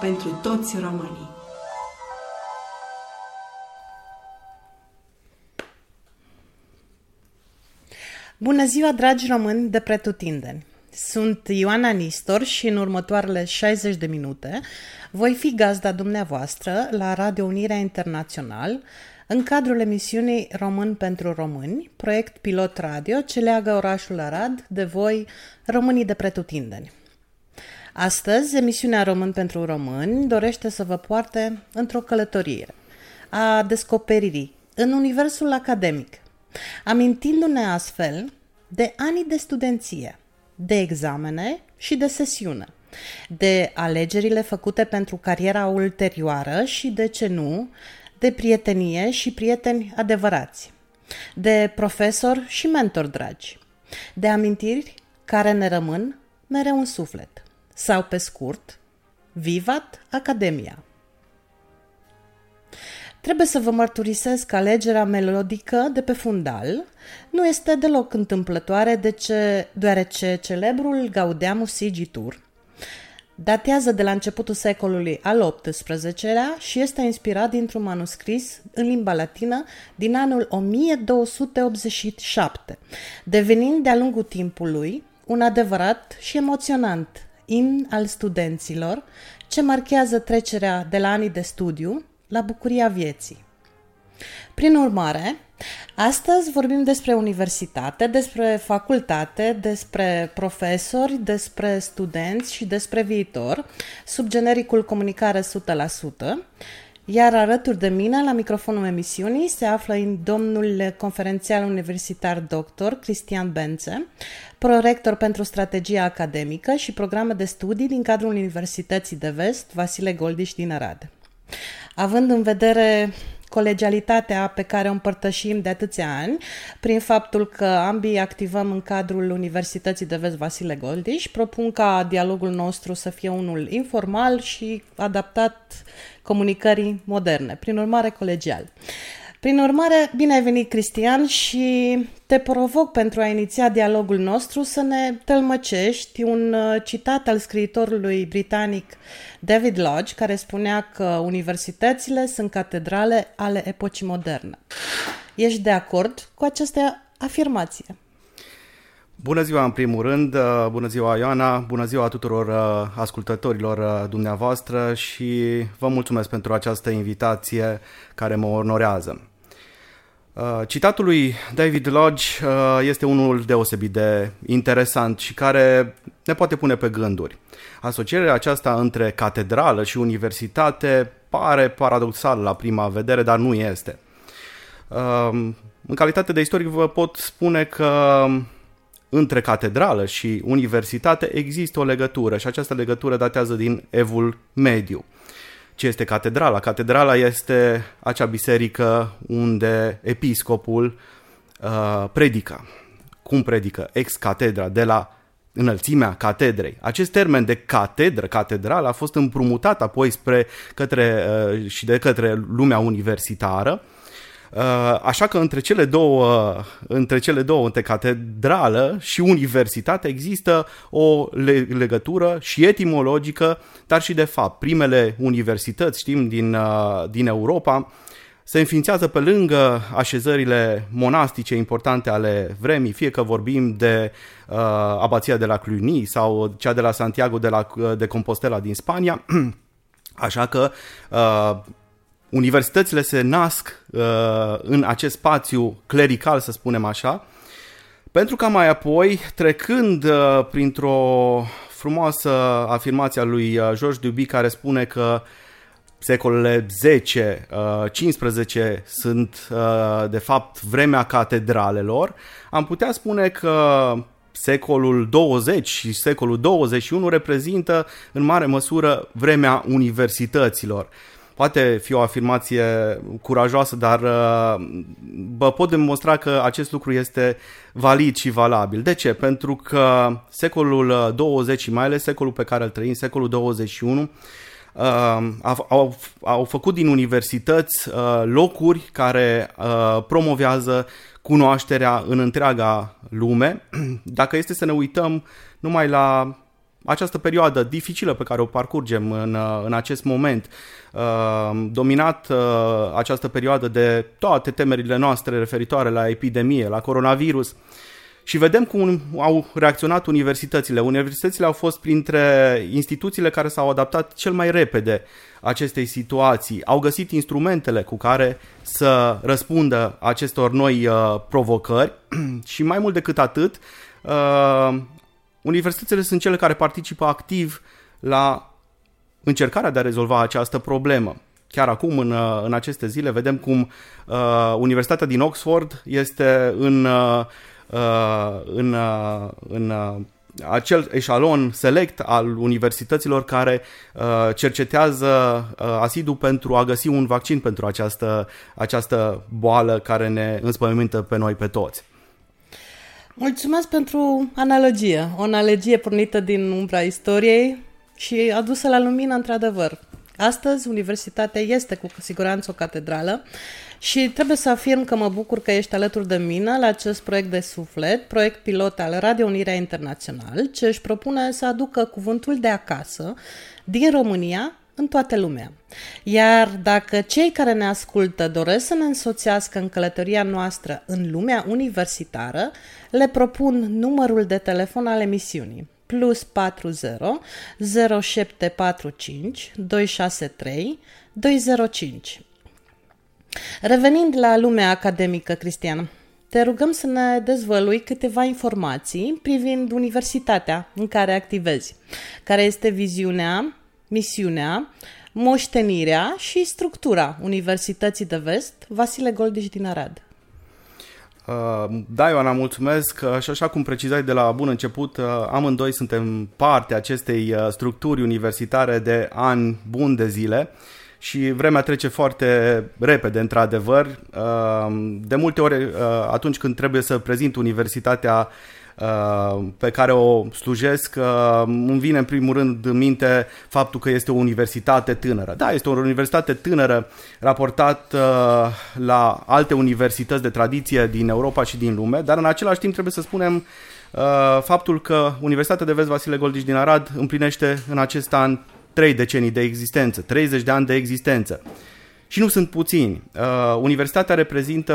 pentru toți românii. Bună ziua, dragi români de pretutindeni! Sunt Ioana Nistor și în următoarele 60 de minute voi fi gazda dumneavoastră la Radio Unirea Internațional în cadrul emisiunii Român pentru Români, proiect pilot radio ce leagă orașul Arad de voi, românii de pretutindeni. Astăzi, emisiunea Român pentru Români dorește să vă poarte într-o călătorie a descoperirii în universul academic, amintindu-ne astfel de anii de studenție, de examene și de sesiune, de alegerile făcute pentru cariera ulterioară și, de ce nu, de prietenie și prieteni adevărați, de profesori și mentori dragi, de amintiri care ne rămân mereu în suflet, sau pe scurt, Vivat Academia! Trebuie să vă mărturisesc că alegerea melodică de pe fundal nu este deloc întâmplătoare de ce, deoarece celebrul Gaudeamus Sigitur datează de la începutul secolului al XVIII-lea și este inspirat dintr-un manuscris în limba latină din anul 1287, devenind de-a lungul timpului un adevărat și emoționant in al studenților ce marchează trecerea de la anii de studiu la bucuria vieții. Prin urmare, astăzi vorbim despre universitate, despre facultate, despre profesori, despre studenți și despre viitor, sub genericul comunicare 100%, iar alături de mine, la microfonul emisiunii, se află domnul conferențial universitar doctor Cristian Bențe, prorector pentru strategia academică și programe de studii din cadrul Universității de Vest, Vasile Goldiș din Arad. Având în vedere colegialitatea pe care o împărtășim de atâția ani, prin faptul că ambii activăm în cadrul Universității de Vest Vasile Goldiș, propun ca dialogul nostru să fie unul informal și adaptat comunicării moderne, prin urmare colegial. Prin urmare, bine ai venit, Cristian, și te provoc pentru a iniția dialogul nostru să ne tălmăcești un uh, citat al scriitorului britanic David Lodge, care spunea că universitățile sunt catedrale ale epocii moderne. Ești de acord cu această afirmație? Bună ziua în primul rând, uh, bună ziua Ioana, bună ziua tuturor uh, ascultătorilor uh, dumneavoastră și vă mulțumesc pentru această invitație care mă onorează. Citatul lui David Lodge este unul deosebit de interesant și care ne poate pune pe gânduri. Asocierea aceasta între catedrală și universitate pare paradoxal la prima vedere, dar nu este. În calitate de istoric vă pot spune că între catedrală și universitate există o legătură și această legătură datează din evul mediu. Ce este catedrala? Catedrala este acea biserică unde episcopul uh, predică. Cum predică? Ex catedra, de la înălțimea catedrei. Acest termen de catedră, catedral, a fost împrumutat apoi spre către, uh, și de către lumea universitară Uh, așa că între cele două, între cele două, între catedrală și universitate, există o legătură și etimologică, dar și de fapt. Primele universități, știm, din, uh, din Europa, se înființează pe lângă așezările monastice importante ale vremii, fie că vorbim de uh, abația de la Cluny sau cea de la Santiago de, la, de Compostela din Spania. Așa că uh, universitățile se nasc uh, în acest spațiu clerical, să spunem așa, pentru că mai apoi, trecând uh, printr-o frumoasă afirmație a lui uh, George Duby care spune că secolele 10, 15 uh, sunt uh, de fapt vremea catedralelor, am putea spune că secolul 20 și secolul 21 reprezintă în mare măsură vremea universităților poate fi o afirmație curajoasă, dar uh, vă pot demonstra că acest lucru este valid și valabil. De ce? Pentru că secolul 20 și mai ales secolul pe care îl trăim, secolul 21, uh, au, au, au făcut din universități uh, locuri care uh, promovează cunoașterea în întreaga lume. Dacă este să ne uităm numai la această perioadă dificilă pe care o parcurgem în, uh, în acest moment, uh, dominat uh, această perioadă de toate temerile noastre referitoare la epidemie, la coronavirus, și vedem cum au reacționat universitățile. Universitățile au fost printre instituțiile care s-au adaptat cel mai repede acestei situații. Au găsit instrumentele cu care să răspundă acestor noi uh, provocări și mai mult decât atât, uh, universitățile sunt cele care participă activ la încercarea de a rezolva această problemă. Chiar acum, în, uh, în aceste zile, vedem cum uh, Universitatea din Oxford este în, uh, uh, în, uh, în uh, acel eșalon select al universităților care uh, cercetează uh, asidu pentru a găsi un vaccin pentru această, această boală care ne înspăimântă pe noi pe toți. Mulțumesc pentru analogie. O analogie pornită din umbra istoriei și adusă la lumină, într-adevăr. Astăzi, universitatea este cu siguranță o catedrală și trebuie să afirm că mă bucur că ești alături de mine la acest proiect de suflet, proiect pilot al Radio Unirea Internațional, ce își propune să aducă cuvântul de acasă din România în toată lumea. Iar dacă cei care ne ascultă doresc să ne însoțească în călătoria noastră în lumea universitară, le propun numărul de telefon al emisiunii plus 40 0745 263 205. Revenind la lumea academică, Cristian, te rugăm să ne dezvălui câteva informații privind universitatea în care activezi, care este viziunea, misiunea, moștenirea și structura Universității de Vest Vasile Goldiș din Arad. Uh, Da, Ioana, mulțumesc. Uh, Și așa cum precizați de la bun început, uh, amândoi suntem parte acestei uh, structuri universitare de ani buni de zile și vremea trece foarte repede, într-adevăr. Uh, De multe ori, uh, atunci când trebuie să prezint universitatea uh, pe care o slujesc, uh, îmi vine în primul rând în minte faptul că este o universitate tânără. Da, este o universitate tânără raportat uh, la alte universități de tradiție din Europa și din lume, dar în același timp trebuie să spunem uh, faptul că Universitatea de Vest Vasile Goldiș din Arad împlinește în acest an 3 decenii de existență, 30 de ani de existență. Și nu sunt puțini. Uh, universitatea reprezintă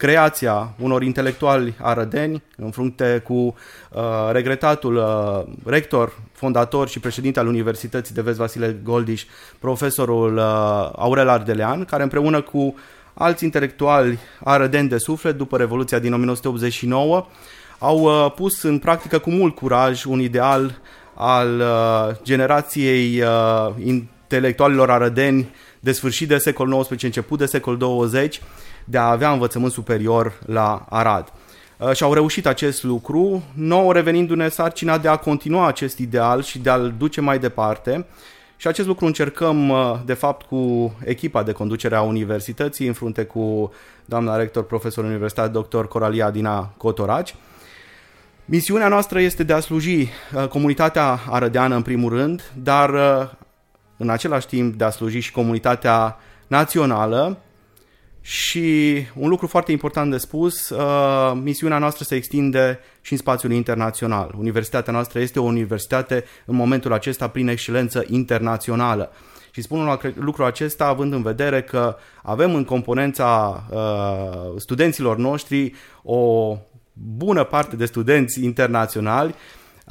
creația unor intelectuali arădeni, în frunte cu uh, regretatul uh, rector, fondator și președinte al Universității de Vest Vasile Goldiș, profesorul uh, Aurel Ardelean, care împreună cu alți intelectuali arădeni de suflet după Revoluția din 1989 au uh, pus în practică cu mult curaj un ideal al uh, generației uh, intelectualilor arădeni de sfârșit de secol XIX, început de secol 20, de a avea învățământ superior la Arad. Uh, și au reușit acest lucru, nou revenindu-ne sarcina de a continua acest ideal și de a-l duce mai departe. Și acest lucru încercăm, uh, de fapt, cu echipa de conducere a universității, în frunte cu doamna rector, profesor universitar, dr. Coralia Dina Cotoraci. Misiunea noastră este de a sluji uh, comunitatea arădeană în primul rând, dar uh, în același timp de a sluji și comunitatea națională și un lucru foarte important de spus, uh, misiunea noastră se extinde și în spațiul internațional. Universitatea noastră este o universitate în momentul acesta prin excelență internațională. Și spun un lucru acesta având în vedere că avem în componența uh, studenților noștri o bună parte de studenți internaționali,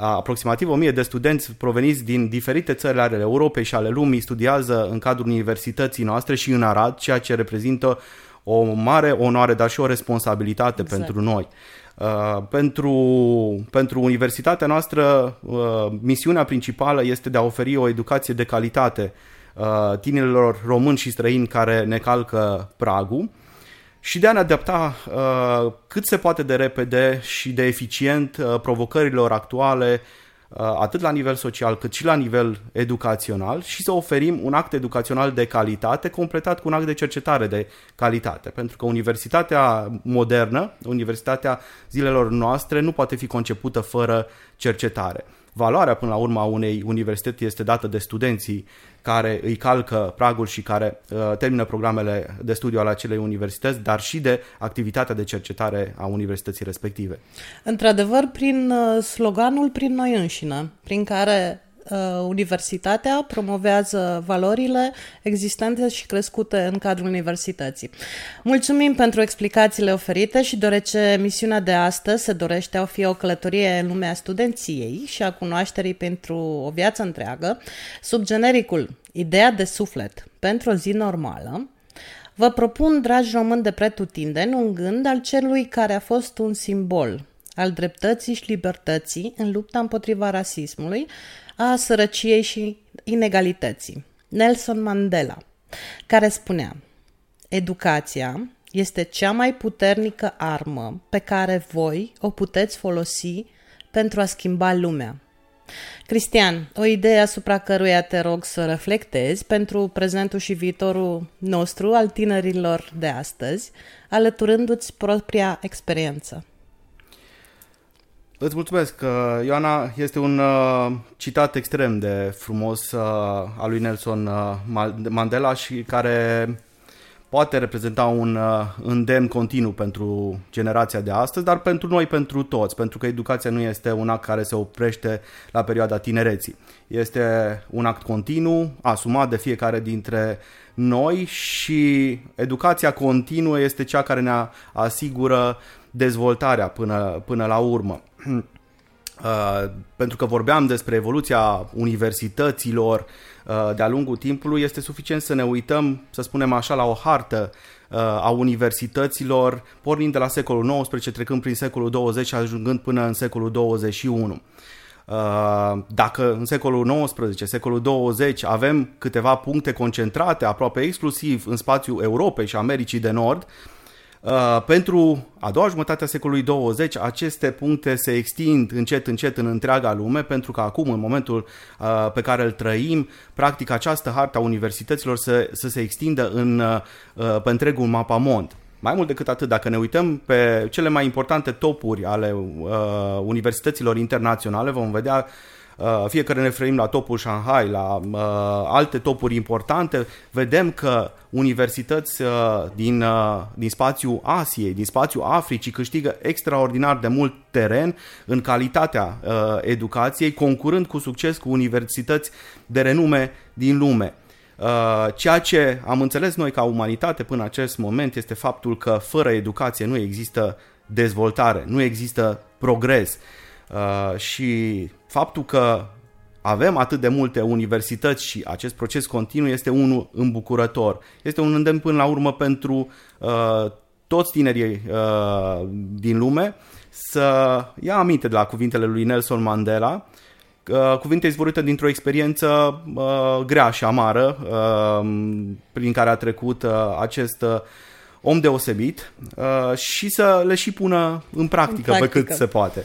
aproximativ 1000 de studenți proveniți din diferite țări ale Europei și ale lumii studiază în cadrul universității noastre și în Arad, ceea ce reprezintă o mare onoare, dar și o responsabilitate Exact. pentru noi. Uh, pentru, pentru universitatea noastră, uh, misiunea principală este de a oferi o educație de calitate uh, tinerilor români și străini care ne calcă pragul și de a ne adapta uh, cât se poate de repede și de eficient uh, provocărilor actuale uh, atât la nivel social cât și la nivel educațional și să oferim un act educațional de calitate completat cu un act de cercetare de calitate. Pentru că universitatea modernă, universitatea zilelor noastre nu poate fi concepută fără cercetare. Valoarea până la urmă a unei universități este dată de studenții care îi calcă pragul și care uh, termină programele de studiu ale acelei universități, dar și de activitatea de cercetare a universității respective. Într-adevăr, prin uh, sloganul Prin noi înșine, prin care uh, universitatea promovează valorile existente și crescute în cadrul universității. Mulțumim pentru explicațiile oferite și deoarece misiunea de astăzi se dorește a fi o călătorie în lumea studenției și a cunoașterii pentru o viață întreagă, sub genericul Ideea de suflet pentru o zi normală, Vă propun, dragi români de pretutindeni, un gând al celui care a fost un simbol al dreptății și libertății în lupta împotriva rasismului, a sărăciei și inegalității. Nelson Mandela, care spunea Educația este cea mai puternică armă pe care voi o puteți folosi pentru a schimba lumea. Cristian, o idee asupra căruia te rog să reflectezi pentru prezentul și viitorul nostru al tinerilor de astăzi, alăturându-ți propria experiență. Îți mulțumesc. uh, Ioana, este un uh, citat extrem de frumos uh, al lui Nelson uh, Ma- Mandela și care poate reprezenta un uh, îndemn continuu pentru generația de astăzi, dar pentru noi, pentru toți, pentru că educația nu este un act care se oprește la perioada tinereții. Este un act continuu, asumat de fiecare dintre noi și educația continuă este cea care ne asigură dezvoltarea până, până la urmă. Uh, pentru că vorbeam despre evoluția universităților uh, de-a lungul timpului, este suficient să ne uităm, să spunem așa, la o hartă uh, a universităților, pornind de la secolul XIX, trecând prin secolul 20 și ajungând până în secolul 21. Uh, Dacă în secolul XIX, secolul 20 avem câteva puncte concentrate aproape exclusiv în spațiul Europei și Americii de Nord, Uh, pentru a doua jumătate a secolului 20, aceste puncte se extind încet, încet în întreaga lume, pentru că acum, în momentul uh, pe care îl trăim, practic această harta a universităților să, să se extindă în, uh, uh, pe întregul mapamond. Mai mult decât atât, dacă ne uităm pe cele mai importante topuri ale uh, universităților internaționale, vom vedea uh, fie că ne referim la topul Shanghai, la uh, alte topuri importante, vedem că universități uh, din, uh, din spațiul Asiei, din spațiul Africii câștigă extraordinar de mult teren în calitatea uh, educației, concurând cu succes cu universități de renume din lume. Uh, Ceea ce am înțeles noi ca umanitate până în acest moment este faptul că fără educație nu există dezvoltare, nu există progres. Uh, și faptul că avem atât de multe universități și acest proces continuu este unul îmbucurător. Este un îndemn până la urmă pentru uh, toți tinerii uh, din lume să ia aminte de la cuvintele lui Nelson Mandela, uh, cuvinte izvorâte dintr-o experiență uh, grea și amară uh, prin care a trecut uh, acest uh, om deosebit uh, și să le și pună în practică, În pe practică. cât se poate.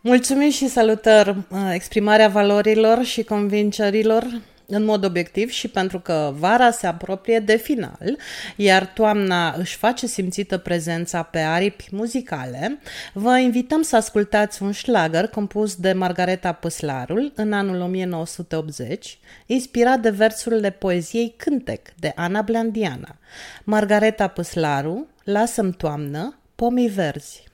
Mulțumim și salutări uh, exprimarea valorilor și convingerilor în mod obiectiv și pentru că vara se apropie de final, iar toamna își face simțită prezența pe aripi muzicale, vă invităm să ascultați un șlagăr compus de Margareta Păslarul în anul 1980, inspirat de versurile poeziei Cântec de Ana Blandiana. Margareta Păslaru, Lasă-mi toamnă, pomii verzi.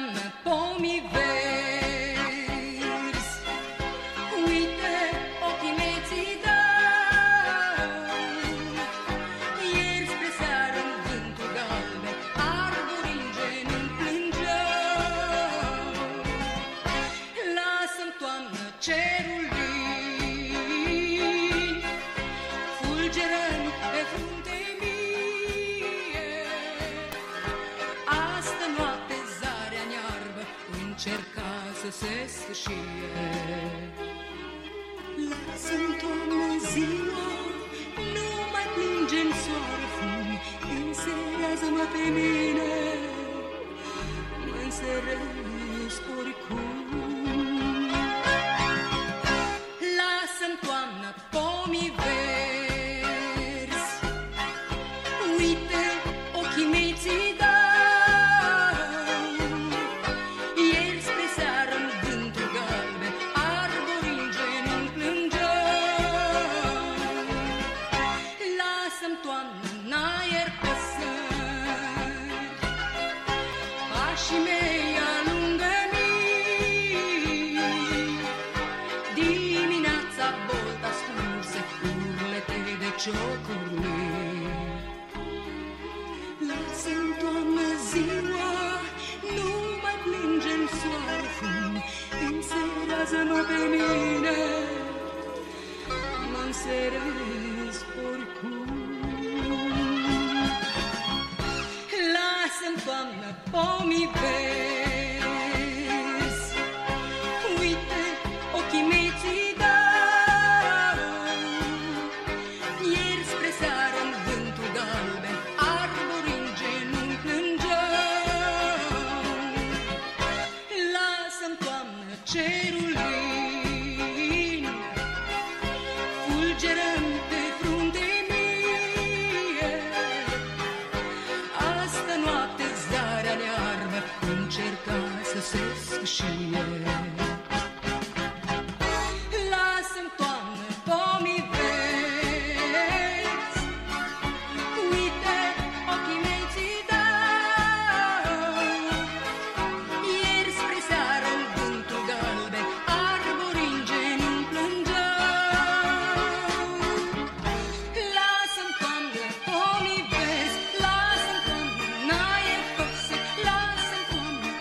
Lasă-mi toamnă pe mine, mă înserez oricum.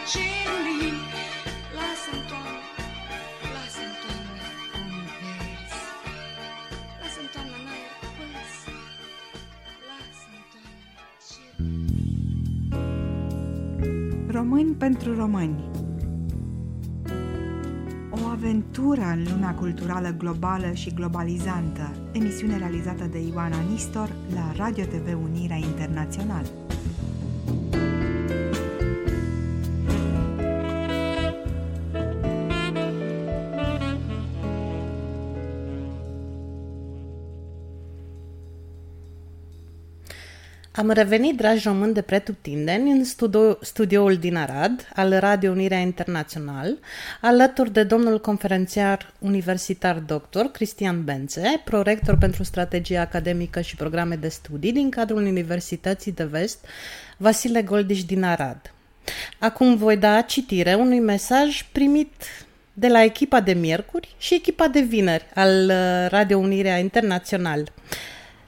Toamnă cerul lin, lasă-mi toamnă, lasă-mi toamnă pomii verzi, lasă-mi toamnă în aer păse, lasă-mi toamnă cerul Români pentru români. O aventură în lumea culturală globală și globalizantă, emisiune realizată de Ioana Nistor la Radio TV Unirea Internațională. Am revenit, dragi români de pretutindeni, în studio, studioul din Arad, al Radio Unirea Internațional, alături de domnul conferențiar universitar doctor Cristian Bențe, prorector pentru strategie academică și programe de studii din cadrul Universității de Vest, Vasile Goldiș din Arad. Acum voi da citire unui mesaj primit de la echipa de miercuri și echipa de vineri al uh, Radio Unirea Internațional.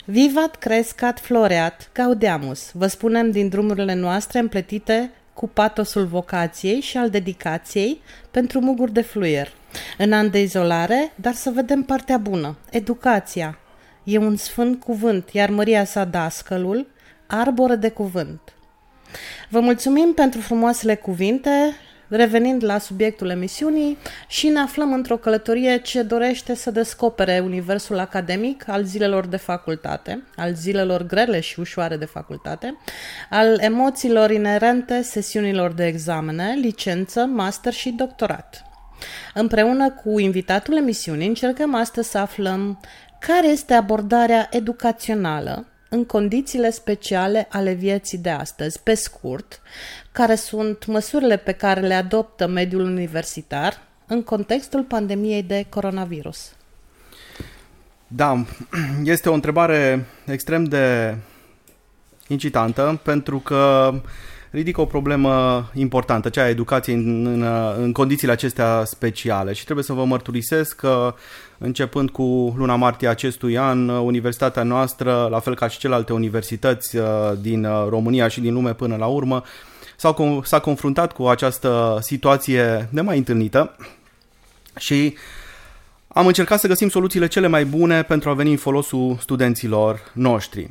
Vivat, crescat, floreat, gaudeamus, vă spunem din drumurile noastre împletite cu patosul vocației și al dedicației pentru muguri de fluier. În an de izolare, dar să vedem partea bună, educația. E un sfânt cuvânt, iar Maria sa dascălul, arbore de cuvânt. Vă mulțumim pentru frumoasele cuvinte, revenind la subiectul emisiunii și ne aflăm într-o călătorie ce dorește să descopere universul academic al zilelor de facultate, al zilelor grele și ușoare de facultate, al emoțiilor inerente sesiunilor de examene, licență, master și doctorat. Împreună cu invitatul emisiunii încercăm astăzi să aflăm care este abordarea educațională în condițiile speciale ale vieții de astăzi, pe scurt, care sunt măsurile pe care le adoptă mediul universitar în contextul pandemiei de coronavirus. Da, este o întrebare extrem de incitantă pentru că ridică o problemă importantă, cea a educației în, în, în condițiile acestea speciale și trebuie să vă mărturisesc că începând cu luna martie acestui an, universitatea noastră, la fel ca și celelalte universități uh, din uh, România și din lume până la urmă, s-au, s-a confruntat cu această situație nemai întâlnită și am încercat să găsim soluțiile cele mai bune pentru a veni în folosul studenților noștri.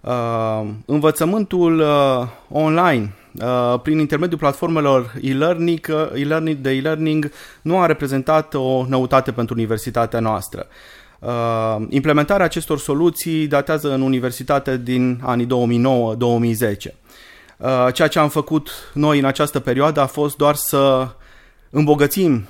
Uh, învățământul uh, online uh, prin intermediul platformelor e-learning, uh, e-learning de e-learning nu a reprezentat o noutate pentru universitatea noastră. Uh, implementarea acestor soluții datează în universitate din anii 2009-2010. Uh, ceea ce am făcut noi în această perioadă a fost doar să îmbogățim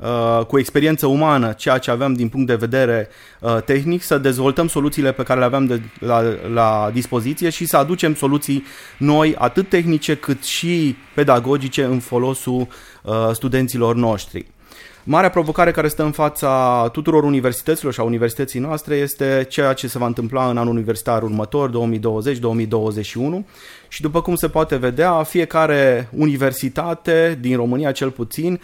uh, cu experiență umană ceea ce aveam din punct de vedere uh, tehnic, să dezvoltăm soluțiile pe care le aveam de, la, la dispoziție și să aducem soluții noi, atât tehnice cât și pedagogice, în folosul uh, studenților noștri. Marea provocare care stă în fața tuturor universităților și a universității noastre este ceea ce se va întâmpla în anul universitar următor, 2020-2021 și după cum se poate vedea, fiecare universitate din România cel puțin uh,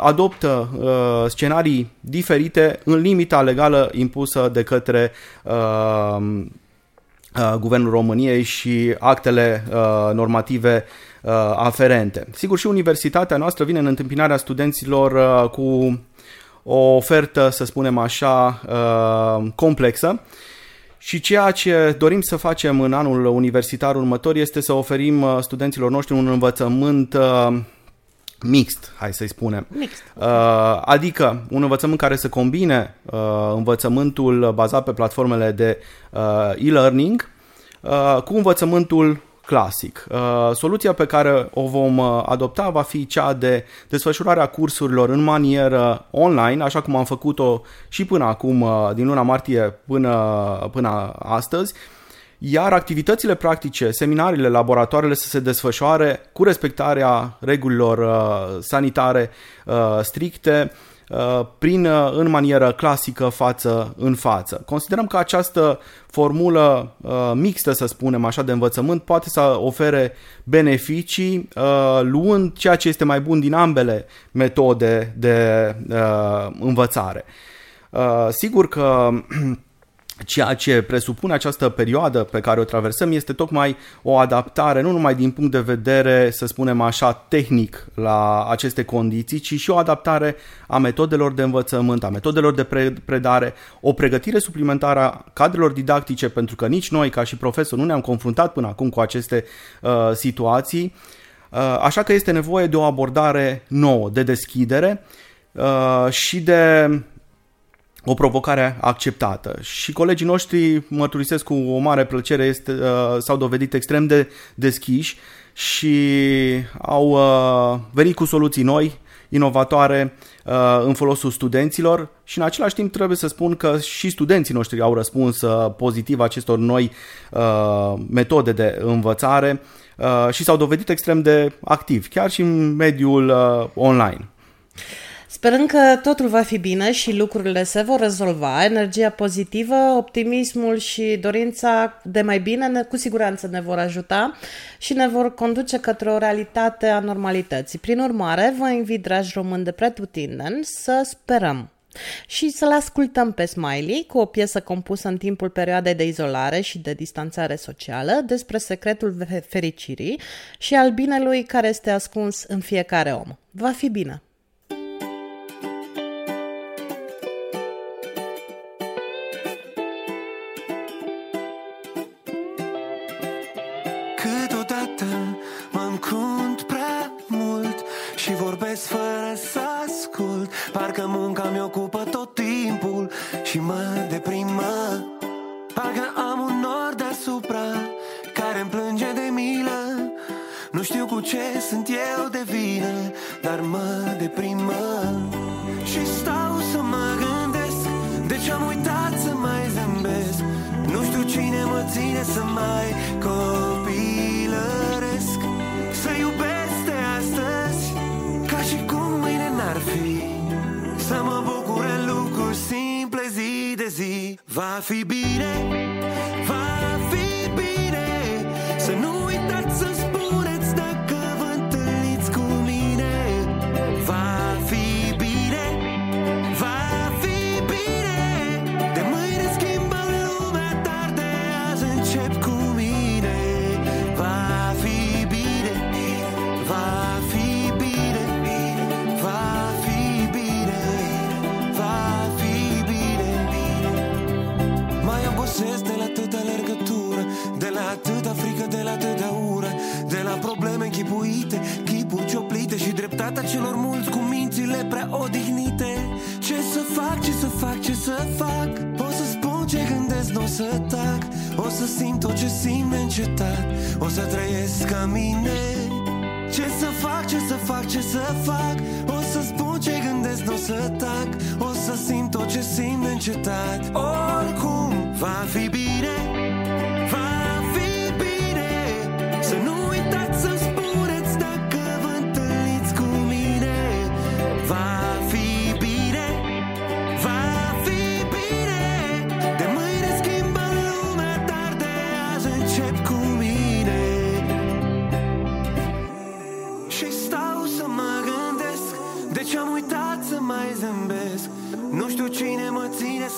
adoptă uh, scenarii diferite în limita legală impusă de către uh, uh, Guvernul României și actele uh, normative uh, aferente. Sigur, și universitatea noastră vine în întâmpinarea studenților uh, cu o ofertă, să spunem așa, uh, complexă. Și ceea ce dorim să facem în anul universitar următor este să oferim uh, studenților noștri un învățământ uh, mixt, hai să-i spunem. Mixt. Uh, adică un învățământ care să combine uh, învățământul bazat pe platformele de uh, e-learning uh, cu învățământul clasic. Uh, soluția pe care o vom uh, adopta va fi cea de desfășurarea cursurilor în manieră online, așa cum am făcut-o și până acum, uh, din luna martie până, până astăzi, iar activitățile practice, seminariile, laboratoarele să se desfășoare cu respectarea regulilor uh, sanitare uh, stricte, uh, prin, uh, în manieră clasică față în față. Considerăm că această formulă uh, mixtă, să spunem așa, de învățământ poate să ofere beneficii uh, luând ceea ce este mai bun din ambele metode de uh, învățare. Uh, sigur că Ceea ce presupune această perioadă pe care o traversăm este tocmai o adaptare, nu numai din punct de vedere, să spunem așa, tehnic la aceste condiții, ci și o adaptare a metodelor de învățământ, a metodelor de pre- predare, o pregătire suplimentară a cadrelor didactice, pentru că nici noi, ca și profesori, nu ne-am confruntat până acum cu aceste uh, situații. Uh, așa că este nevoie de o abordare nouă, de deschidere uh, și de o provocare acceptată. Și colegii noștri, mărturisesc cu o mare plăcere, este, uh, s-au dovedit extrem de deschiși și au uh, venit cu soluții noi, inovatoare uh, în folosul studenților și în același timp trebuie să spun că și studenții noștri au răspuns uh, pozitiv acestor noi uh, metode de învățare uh, și s-au dovedit extrem de activi, chiar și în mediul uh, online. Sperăm că totul va fi bine și lucrurile se vor rezolva. Energia pozitivă, optimismul și dorința de mai bine ne, cu siguranță ne vor ajuta și ne vor conduce către o realitate a normalității. Prin urmare, vă invit, dragi români de pretutindeni, să sperăm și să-l ascultăm pe Smiley cu o piesă compusă în timpul perioadei de izolare și de distanțare socială despre secretul fe- fericirii și al binelui care este ascuns în fiecare om. Va fi bine! Ce sunt eu de vină Dar mă deprimă. Și stau să mă gândesc De ce am uitat să mai zâmbesc? Nu știu cine mă ține să mai copilăresc. Să iubesc de astăzi Ca și cum mâine n-ar fi. Să mă bucure lucruri simple zi de zi. Va fi bine, va fi Și dreptatea celor mulți cu mințile prea odihnite. Ce să fac, ce să fac, ce să fac? O să spun ce gândesc, nu o să tac. O să simt tot ce simt neîncetat O să trăiesc ca mine. Ce să fac, ce să fac, ce să fac? O să spun ce gândesc, nu o să tac. O să simt tot ce simt neîncetat Oricum va fi bine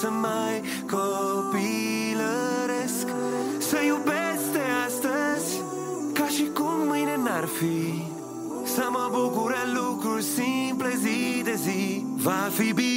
să mai copilăresc. Să iubesc de astăzi Ca și cum mâine n-ar fi. Să mă bucure lucruri simple zi de zi. Va fi bine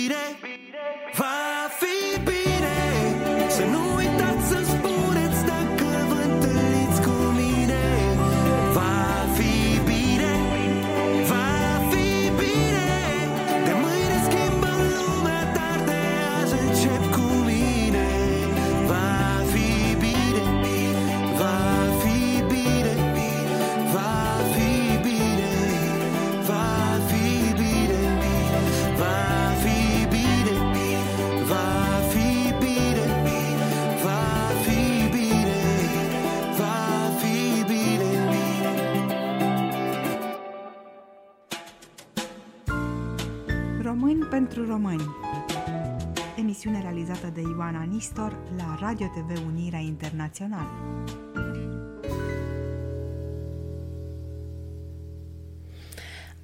Români pentru români Emisiune realizată de Ioana Nistor la Radio TV Unirea Internațională.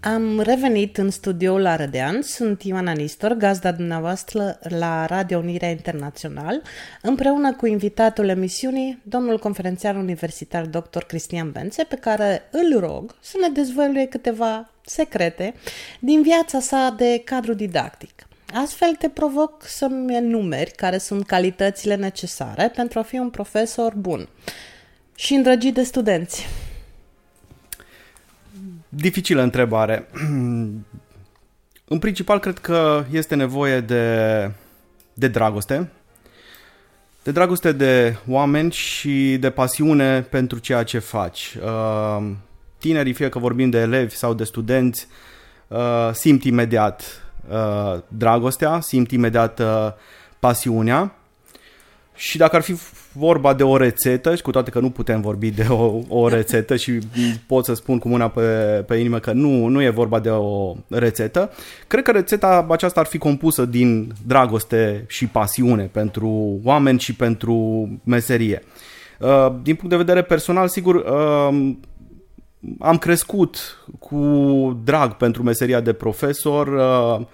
Am revenit în studioul Arădean, sunt Ioana Nistor, gazda dumneavoastră la Radio Unirea Internațional, împreună cu invitatul emisiunii, domnul conferențiar universitar dr. Cristian Bențe, pe care îl rog să ne dezvăluie câteva secrete din viața sa de cadru didactic. Astfel te provoc să-mi enumeri care sunt calitățile necesare pentru a fi un profesor bun și îndrăgit de studenți. Dificilă întrebare. În principal, cred că este nevoie de, de dragoste, de dragoste de oameni și de pasiune pentru ceea ce faci. Uh, Tinerii, fie că vorbim de elevi sau de studenți, uh, simt imediat uh, dragostea, simt imediat uh, pasiunea și dacă ar fi vorba de o rețetă, și cu toate că nu putem vorbi de o, o rețetă și pot să spun cu mâna pe, pe inimă că nu, nu e vorba de o rețetă, cred că rețeta aceasta ar fi compusă din dragoste și pasiune pentru oameni și pentru meserie. Uh, Din punct de vedere personal, sigur, uh, am crescut cu drag pentru meseria de profesor, uh,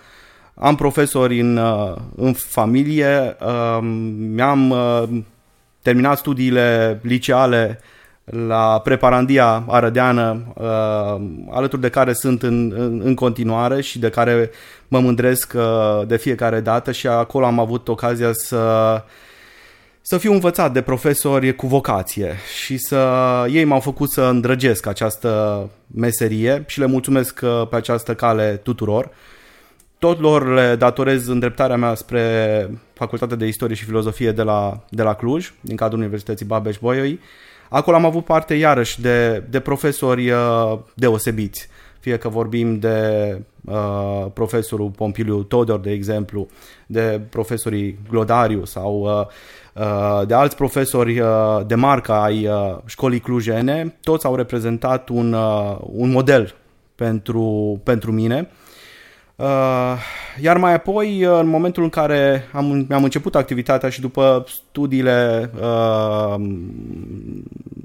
am profesori în, uh, în familie, uh, mi-am uh, terminat studiile liceale la Preparandia Arădeană, uh, alături de care sunt în, în, în continuare și de care mă mândresc uh, de fiecare dată și acolo am avut ocazia să să fiu învățat de profesori cu vocație și să ei m-au făcut să îndrăgesc această meserie și le mulțumesc uh, pe această cale tuturor. Tot lor le datorez îndreptarea mea spre Facultatea de Istorie și Filozofie de la, de la Cluj, din cadrul Universității Babeș-Bolyai. Acolo am avut parte iarăși de, de profesori uh, deosebiți, fie că vorbim de uh, profesorul Pompiliu Todor, de exemplu, de profesorii Glodariu sau uh, uh, de alți profesori uh, de marcă ai uh, școlii clujene, toți au reprezentat un, uh, un model pentru, pentru mine. Uh, iar mai apoi, uh, în momentul în care am, mi-am început activitatea și după studiile uh,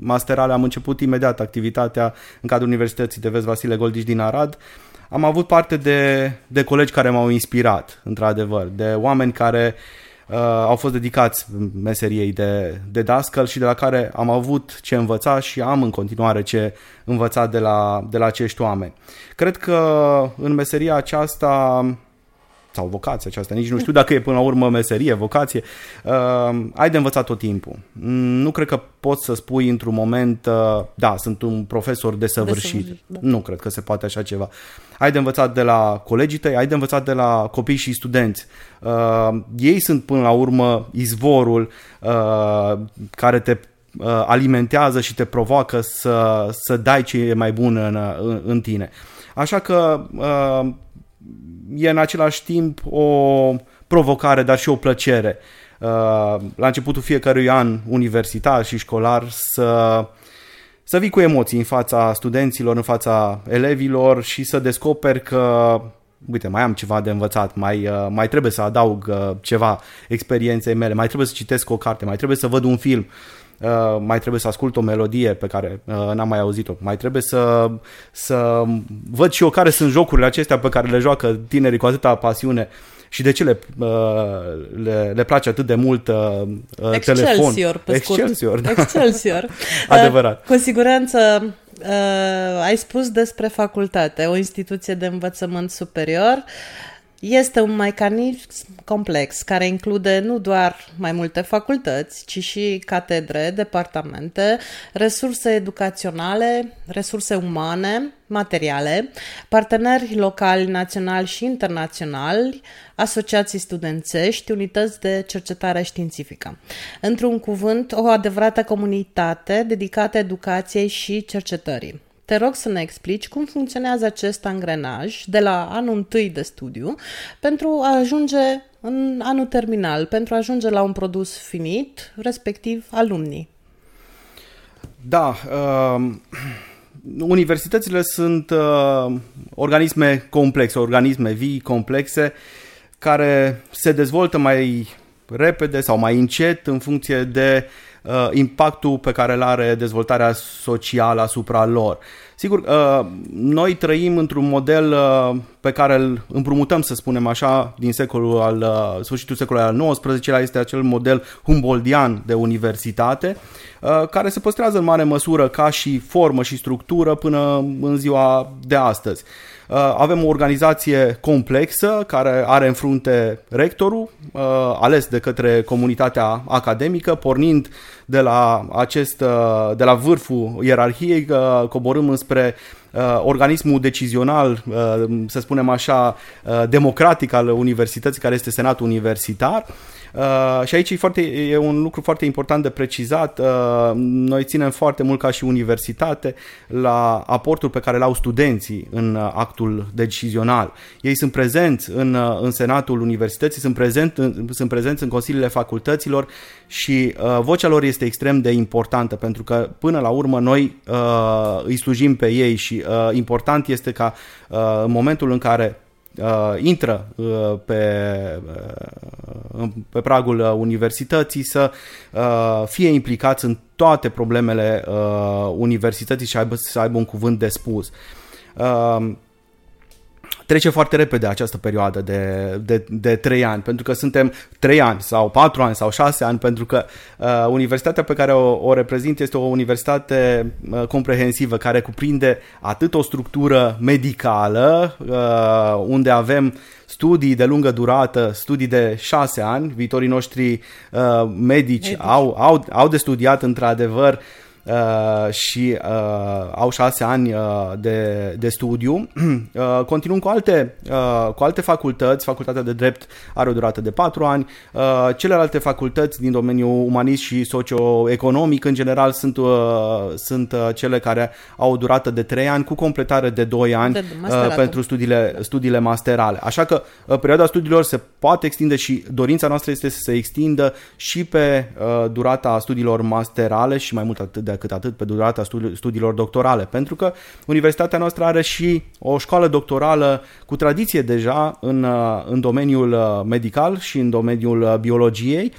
masterale am început imediat activitatea în cadrul Universității de Vest Vasile Goldiș din Arad, am avut parte de, de colegi care m-au inspirat, într-adevăr, de oameni care uh, au fost dedicați meseriei de, de dascăl și de la care am avut ce învăța și am în continuare ce învăța de la, de la acești oameni. Cred că în meseria aceasta sau vocație aceasta, nici nu știu dacă e până la urmă meserie, vocație, uh, ai de învățat tot timpul. Mm, Nu cred că poți să spui într-un moment, uh, da, sunt un profesor desăvârșit. Desăvârșit, da. Nu cred că se poate așa ceva. Ai de învățat de la colegii tăi, ai de învățat de la copii și studenți. Uh, ei sunt până la urmă izvorul uh, care te uh, alimentează și te provoacă să, să dai ce e mai bun în, în, în tine. Așa că uh, e în același timp o provocare, dar și o plăcere. Uh, la începutul fiecărui an universitar și școlar să, să vii cu emoții în fața studenților, în fața elevilor și să descoperi că uite, mai am ceva de învățat, mai, uh, mai trebuie să adaug uh, ceva experienței mele, mai trebuie să citesc o carte, mai trebuie să văd un film, uh, mai trebuie să ascult o melodie pe care uh, n-am mai auzit-o, mai trebuie să, să văd și eu care sunt jocurile acestea pe care le joacă tinerii cu atâta pasiune și de ce le, uh, le, le place atât de mult uh, uh, telefon. Excelsior, pe scurt. Excelsior, da. Excelsior. Adevărat. Uh, Cu siguranță uh, ai spus despre facultate, o instituție de învățământ superior. Este un mecanism complex care include nu doar mai multe facultăți, ci și catedre, departamente, resurse educaționale, resurse umane, materiale, parteneri locali, naționali și internaționali, asociații studențești, unități de cercetare științifică. Într-un cuvânt, o adevărată comunitate dedicată educației și cercetării. Te rog să ne explici cum funcționează acest angrenaj de la anul întâi de studiu pentru a ajunge în anul terminal, pentru a ajunge la un produs finit, respectiv alumnii. Da, uh, universitățile sunt uh, organisme complexe, organisme vii, complexe, care se dezvoltă mai repede sau mai încet în funcție de uh, impactul pe care îl are dezvoltarea socială asupra lor. Sigur, uh, noi trăim într-un model uh, pe care îl împrumutăm, să spunem așa, din secolul al, uh, sfârșitul secolului al XIX-lea, este acel model humboldtian de universitate, uh, care se păstrează în mare măsură ca și formă și structură până în ziua de astăzi. Uh, Avem o organizație complexă care are în frunte rectorul, uh, ales de către comunitatea academică, pornind de la, acest, uh, de la vârful ierarhiei, uh, coborâm înspre uh, organismul decizional, uh, să spunem așa, uh, democratic al universității, care este Senatul Universitar. Uh, și aici e, foarte, e un lucru foarte important de precizat. Uh, noi ținem foarte mult ca și universitate la aportul pe care îl au studenții în uh, actul decizional. Ei sunt prezenți în, uh, în Senatul Universității, sunt, prezent, în, sunt prezenți în consiliile facultăților și uh, vocea lor este extrem de importantă pentru că până la urmă noi uh, îi slujim pe ei și uh, important este ca uh, în momentul în care uh, intră uh, pe, uh, pe pragul uh, universității să uh, fie implicați în toate problemele uh, universității și aibă, să aibă un cuvânt de spus. Uh, trece foarte repede această perioadă de, de, de 3 ani, pentru că suntem 3 ani sau 4 ani sau 6 ani, pentru că uh, universitatea pe care o, o reprezint este o universitate uh, comprehensivă care cuprinde atât o structură medicală, uh, unde avem studii de lungă durată, studii de 6 ani, viitorii noștri uh, medici, Medici. Au, au, au de studiat într-adevăr uh, și uh, au șase ani uh, de, de studiu. Uh, continuăm cu alte, uh, cu alte facultăți. Facultatea de drept are o durată de patru ani. Uh, celelalte facultăți din domeniul umanist și socioeconomic, în general, sunt, uh, sunt uh, cele care au o durată de trei ani, cu completare de doi ani De uh, masteratul. pentru studiile, studiile masterale. Așa că uh, perioada studiilor se poate extinde și dorința noastră este să se extindă și pe uh, durata studiilor masterale și mai mult atât decât atât pe durata studi- studiilor doctorale, pentru că universitatea noastră are și o școală doctorală cu tradiție deja în, uh, în domeniul uh, medical și în domeniul uh, biologiei,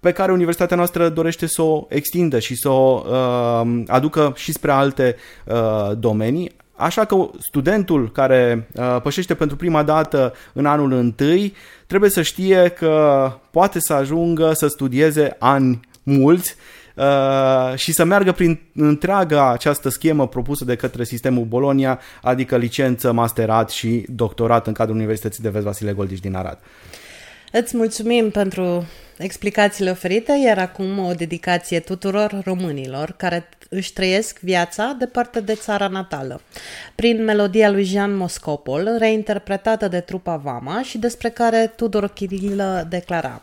pe care universitatea noastră dorește să o extindă și să o uh, aducă și spre alte uh, domenii. Așa că studentul care uh, pășește pentru prima dată în anul întâi trebuie să știe că poate să ajungă să studieze ani mulți uh, și să meargă prin întreaga această schemă propusă de către sistemul Bolonia, adică licență, masterat și doctorat în cadrul Universității de Vest Vasile Goldiș din Arad. Îți mulțumim pentru explicațiile oferite, iar acum o dedicație tuturor românilor care își trăiesc viața departe de țara natală, prin melodia lui Jean Moscopol, reinterpretată de trupa Vama și despre care Tudor Chirilă declara.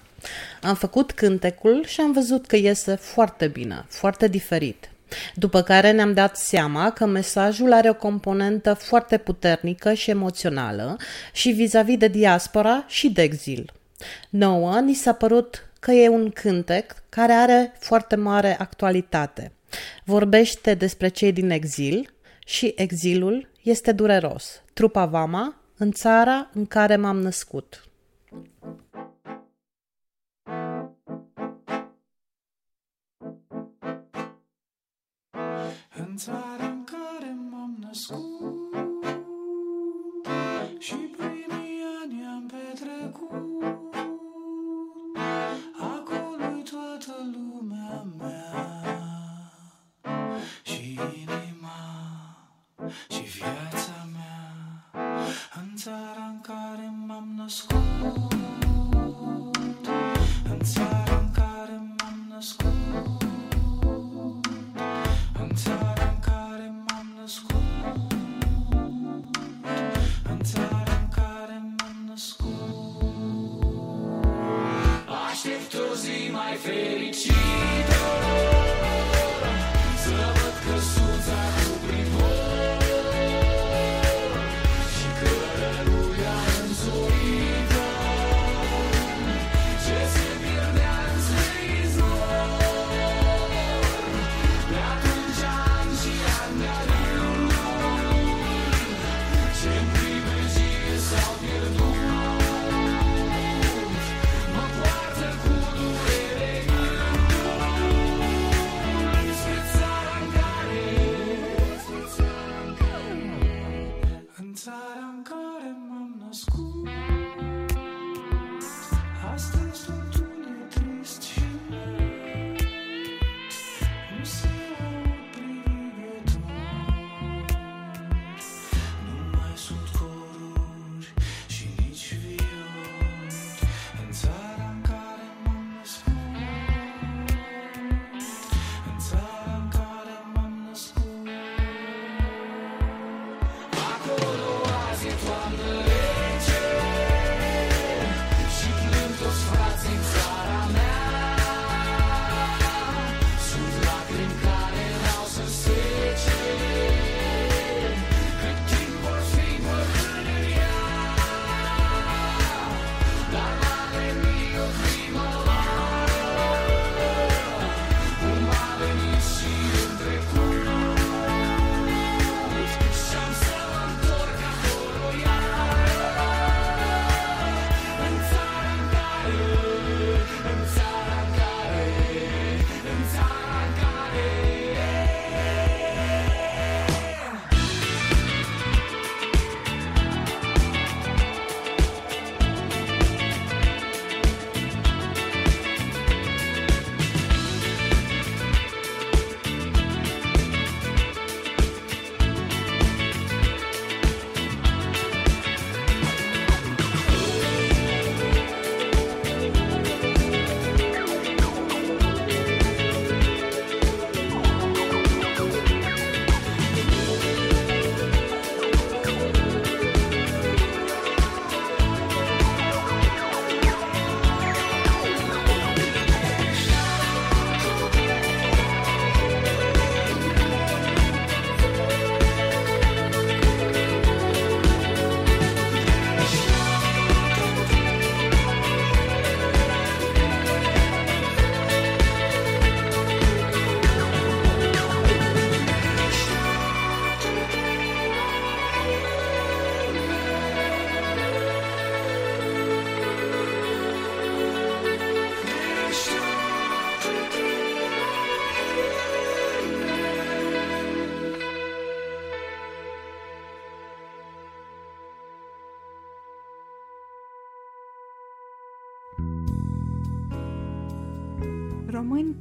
Am făcut cântecul și am văzut că iese foarte bine, foarte diferit. După care ne-am dat seama că mesajul are o componentă foarte puternică și emoțională și vis-a-vis de diaspora și de exil. Nouă ni s-a părut că e un cântec care are foarte mare actualitate. Vorbește despre cei din exil și exilul este dureros. Trupa Vama în țara în care m-am născut. În țara în care m-am născut Și primii ani am petrecut Acolo-i toată lumea mea Și inima și viața mea. În țara în care m-am născut În țara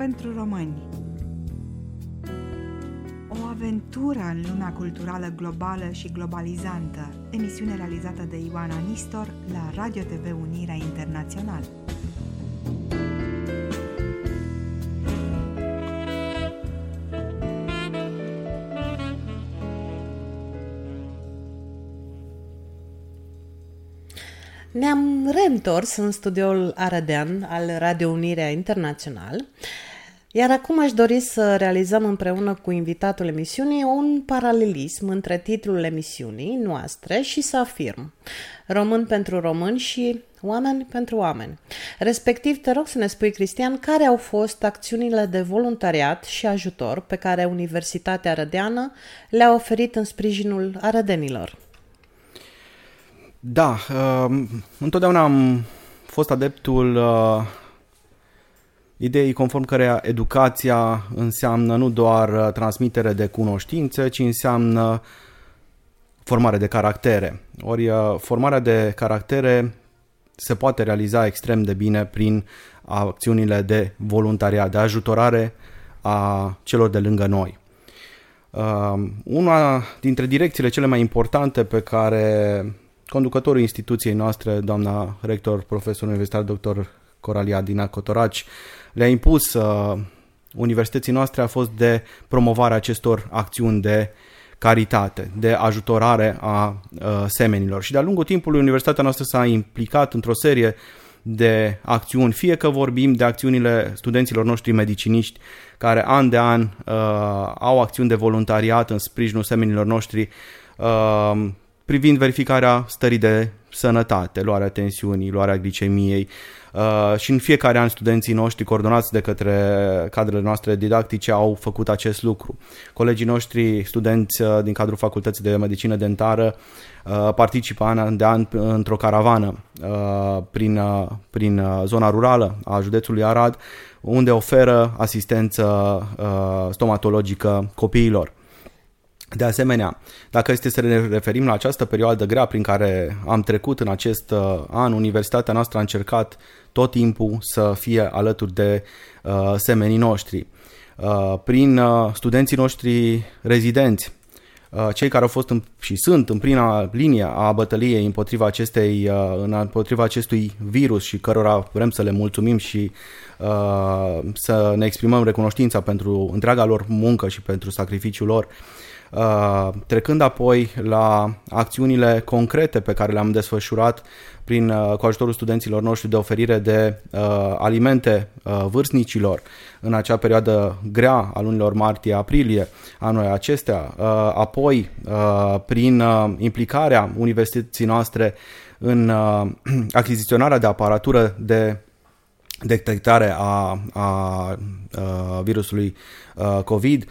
pentru români. Aventură în lumea culturală globală și globalizantă, emisiune realizată de Ioana Nistor la Radio TV Unirea Internațional. Ne-am reîntors în studioul Arădean al Radio Unirea Internațional, iar acum aș dori să realizăm împreună cu invitatul emisiunii un paralelism între titlul emisiunii noastre și să afirm Român pentru români și oameni pentru oameni. Respectiv, te rog să ne spui, Cristian, care au fost acțiunile de voluntariat și ajutor pe care Universitatea Arădeană le-a oferit în sprijinul arădenilor. Da, uh, întotdeauna am fost adeptul uh, ideii conform căreia educația înseamnă nu doar uh, transmitere de cunoștințe, ci înseamnă formare de caractere. Ori uh, formarea de caractere se poate realiza extrem de bine prin acțiunile de voluntariat, de ajutorare a celor de lângă noi. Uh, una dintre direcțiile cele mai importante pe care conducătorul instituției noastre, doamna rector, profesor universitar, dr. Coralia Dina Cotoraci, le-a impus uh, universității noastre a fost de promovarea acestor acțiuni de caritate, de ajutorare a uh, semenilor. Și de-a lungul timpului universitatea noastră s-a implicat într-o serie de acțiuni, fie că vorbim de acțiunile studenților noștri mediciniști care an de an uh, au acțiuni de voluntariat în sprijinul semenilor noștri uh, privind verificarea stării de sănătate, luarea tensiunii, luarea glicemiei uh, și în fiecare an studenții noștri coordonați de către cadrele noastre didactice au făcut acest lucru. Colegii noștri studenți uh, din cadrul Facultății de Medicină Dentară uh, participă an de an într-o caravană uh, prin, uh, prin uh, zona rurală a județului Arad unde oferă asistență uh, stomatologică copiilor. De asemenea, dacă este să ne referim la această perioadă grea prin care am trecut în acest uh, an, universitatea noastră a încercat tot timpul să fie alături de uh, semenii noștri. Uh, prin uh, studenții noștri rezidenți, uh, cei care au fost în, și sunt în prima linie a bătăliei împotriva, acestei, uh, în- împotriva acestui virus și cărora vrem să le mulțumim și uh, să ne exprimăm recunoștința pentru întreaga lor muncă și pentru sacrificiul lor. Uh, trecând apoi la acțiunile concrete pe care le-am desfășurat prin, uh, cu ajutorul studenților noștri de oferire de uh, alimente uh, vârstnicilor în acea perioadă grea a lunilor martie-aprilie anului acestea, uh, apoi uh, prin uh, implicarea universității noastre în uh, achiziționarea de aparatură de detectare a, a, a virusului uh, COVID,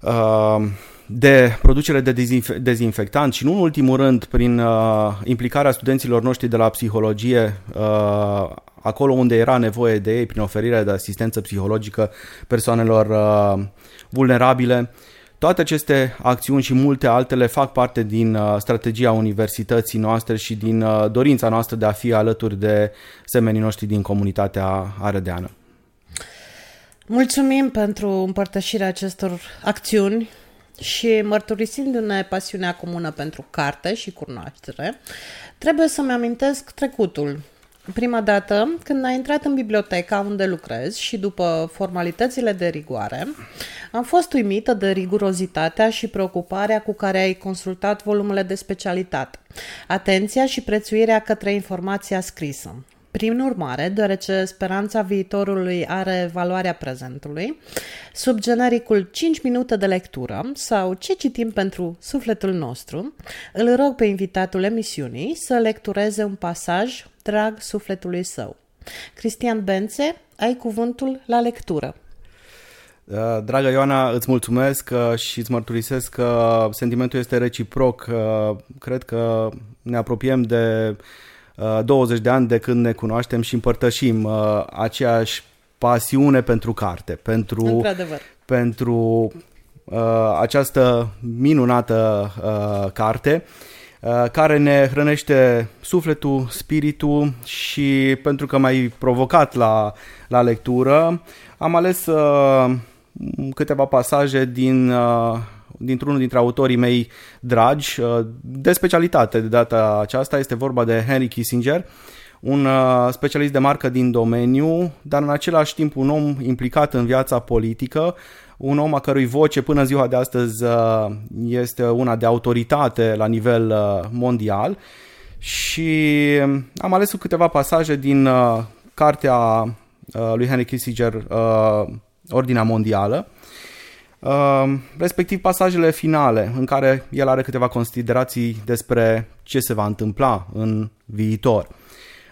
uh, de producere de dezinf- dezinfectant și nu în ultimul rând prin uh, implicarea studenților noștri de la psihologie uh, acolo unde era nevoie de ei prin oferirea de asistență psihologică persoanelor uh, vulnerabile. Toate aceste acțiuni și multe altele fac parte din uh, strategia universității noastre și din uh, dorința noastră de a fi alături de semenii noștri din comunitatea arădeană. Mulțumim pentru împărtășirea acestor acțiuni și mărturisindu-ne pasiunea comună pentru carte și cunoaștere, trebuie să-mi amintesc trecutul. Prima dată, când a intrat în biblioteca unde lucrez și după formalitățile de rigoare, am fost uimită de rigurozitatea și preocuparea cu care ai consultat volumele de specialitate, atenția și prețuirea către informația scrisă. Prin urmare, deoarece speranța viitorului are valoarea prezentului, sub genericul 5 minute de lectură sau ce citim pentru sufletul nostru, îl rog pe invitatul emisiunii să lectureze un pasaj drag sufletului său. Cristian Bențe, ai cuvântul la lectură. Uh, Dragă Ioana, îți mulțumesc uh, și îți mărturisesc că sentimentul este reciproc. Uh, Cred că ne apropiem de uh, 20 de ani de când ne cunoaștem și împărtășim uh, aceeași pasiune pentru carte, pentru, Într-adevăr. pentru uh, această minunată uh, carte uh, care ne hrănește sufletul, spiritul și pentru că m-ai provocat la, la lectură, am ales uh, câteva pasaje din uh, dintr-unul dintre autorii mei dragi, uh, de specialitate de data aceasta, este vorba de Henry Kissinger, un uh, specialist de marcă din domeniu, dar în același timp un om implicat în viața politică, un om a cărui voce până ziua de astăzi uh, este una de autoritate la nivel uh, mondial. Și am ales câteva pasaje din uh, cartea uh, lui Henry Kissinger, uh, Ordinea Mondială, uh, respectiv pasajele finale în care el are câteva considerații despre ce se va întâmpla în viitor.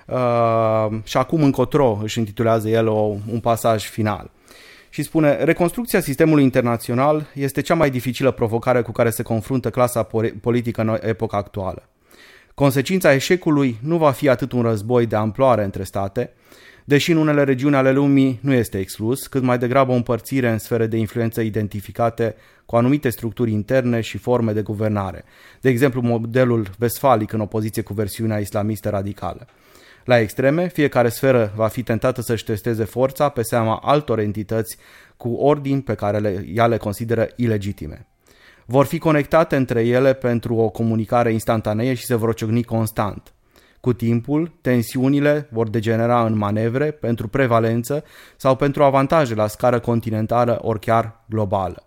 Uh, și acum încotro își intitulează el o, un pasaj final. Și spune, reconstrucția sistemului internațional este cea mai dificilă provocare cu care se confruntă clasa po- politică în epoca actuală. Consecința eșecului nu va fi atât un război de amploare între state, deși în unele regiuni ale lumii nu este exclus, cât mai degrabă o împărțire în sfere de influență identificate cu anumite structuri interne și forme de guvernare, de exemplu modelul vestfalic în opoziție cu versiunea islamistă radicală. La extreme, fiecare sferă va fi tentată să-și testeze forța pe seama altor entități cu ordini pe care le, ea le consideră ilegitime. Vor fi conectate între ele pentru o comunicare instantanee și se vor ciocni constant. Cu timpul, tensiunile vor degenera în manevre pentru prevalență sau pentru avantaje la scară continentală ori chiar globală.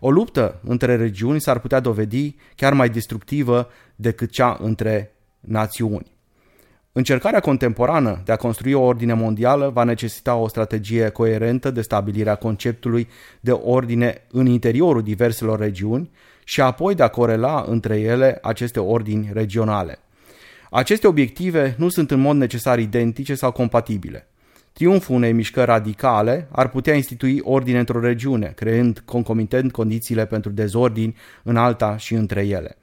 O luptă între regiuni s-ar putea dovedi chiar mai destructivă decât cea între națiuni. Încercarea contemporană de a construi o ordine mondială va necesita o strategie coerentă de stabilire a conceptului de ordine în interiorul diverselor regiuni și apoi de a corela între ele aceste ordini regionale. Aceste obiective nu sunt în mod necesar identice sau compatibile. Triumful unei mișcări radicale ar putea institui ordine într-o regiune, creând concomitent condițiile pentru dezordini în alta și între ele.